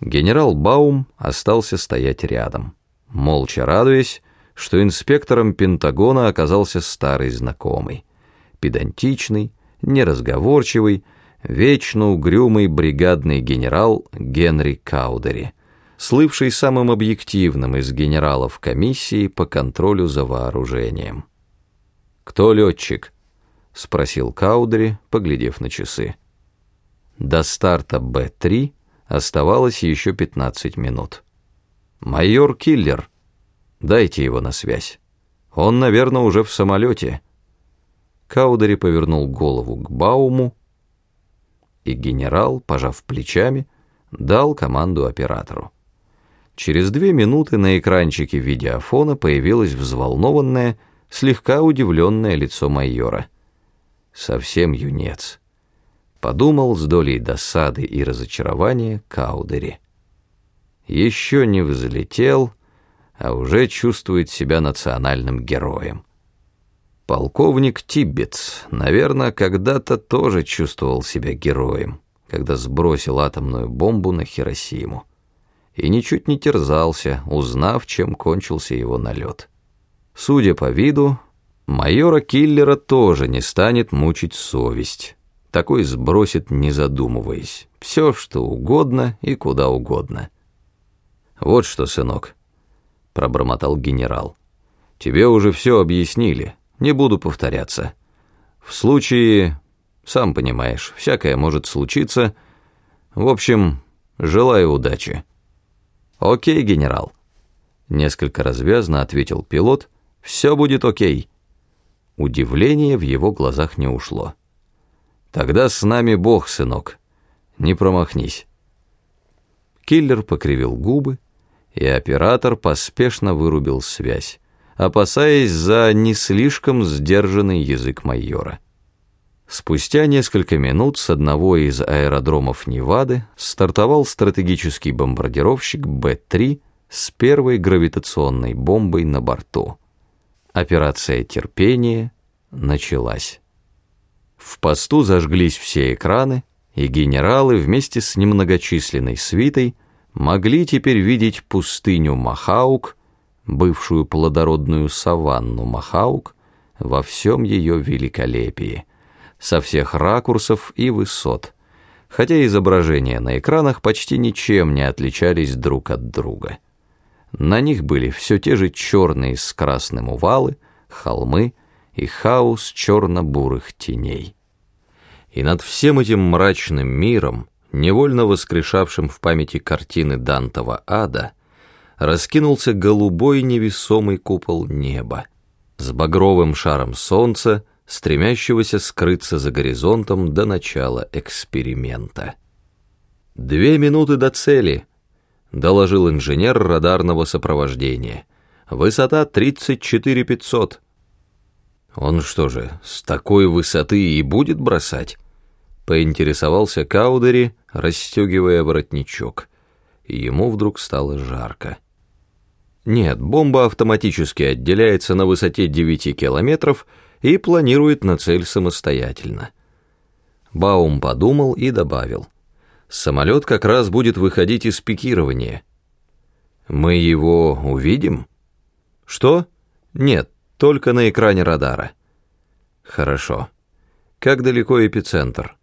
Генерал Баум остался стоять рядом, молча радуясь, что инспектором Пентагона оказался старый знакомый, педантичный, неразговорчивый, вечно угрюмый бригадный генерал Генри Каудери, слывший самым объективным из генералов комиссии по контролю за вооружением. «Кто летчик?» — спросил Каудери, поглядев на часы. До старта Б-3 оставалось еще 15 минут. «Майор Киллер, дайте его на связь. Он, наверное, уже в самолете». Каудери повернул голову к Бауму, и генерал, пожав плечами, дал команду оператору. Через две минуты на экранчике видеофона появилось взволнованное, слегка удивленное лицо майора. Совсем юнец. Подумал с долей досады и разочарования Каудери. Еще не взлетел, а уже чувствует себя национальным героем. Полковник Тиббетс, наверное, когда-то тоже чувствовал себя героем, когда сбросил атомную бомбу на Хиросиму. И ничуть не терзался, узнав, чем кончился его налет. Судя по виду, майора Киллера тоже не станет мучить совесть. Такой сбросит, не задумываясь, все, что угодно и куда угодно. «Вот что, сынок», — пробормотал генерал, — «тебе уже все объяснили». Не буду повторяться. В случае, сам понимаешь, всякое может случиться. В общем, желаю удачи. Окей, генерал. Несколько развязно ответил пилот. Все будет окей. Удивление в его глазах не ушло. Тогда с нами Бог, сынок. Не промахнись. Киллер покривил губы, и оператор поспешно вырубил связь опасаясь за не слишком сдержанный язык майора. Спустя несколько минут с одного из аэродромов Невады стартовал стратегический бомбардировщик Б-3 с первой гравитационной бомбой на борту. Операция терпения началась. В посту зажглись все экраны, и генералы вместе с немногочисленной свитой могли теперь видеть пустыню Махаук бывшую плодородную саванну Махаук во всем ее великолепии, со всех ракурсов и высот, хотя изображения на экранах почти ничем не отличались друг от друга. На них были все те же черные с красным увалы, холмы и хаос черно-бурых теней. И над всем этим мрачным миром, невольно воскрешавшим в памяти картины Дантова ада, раскинулся голубой невесомый купол неба с багровым шаром солнца, стремящегося скрыться за горизонтом до начала эксперимента. «Две минуты до цели», — доложил инженер радарного сопровождения. «Высота 34 500». «Он что же, с такой высоты и будет бросать?» — поинтересовался Каудери, расстегивая воротничок. Ему вдруг стало жарко. Нет, бомба автоматически отделяется на высоте 9 километров и планирует на цель самостоятельно. Баум подумал и добавил. Самолет как раз будет выходить из пикирования. Мы его увидим? Что? Нет, только на экране радара. Хорошо. Как далеко эпицентр?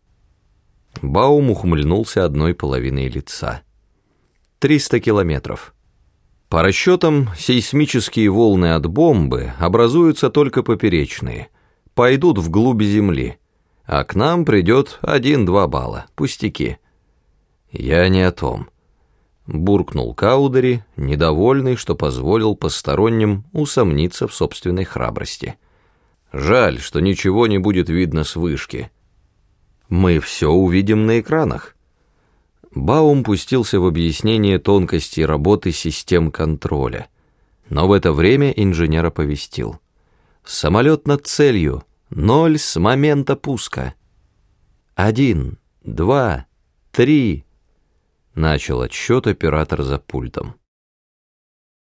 Баум ухмыльнулся одной половиной лица. Триста километров. По расчетам, сейсмические волны от бомбы образуются только поперечные, пойдут вглубь Земли, а к нам придет один-два балла, пустяки. Я не о том. Буркнул Каудери, недовольный, что позволил посторонним усомниться в собственной храбрости. Жаль, что ничего не будет видно с вышки. Мы все увидим на экранах. Баум пустился в объяснение тонкостей работы систем контроля. Но в это время инженер оповестил. «Самолет над целью. Ноль с момента пуска». «Один, два, три...» Начал отсчет оператор за пультом.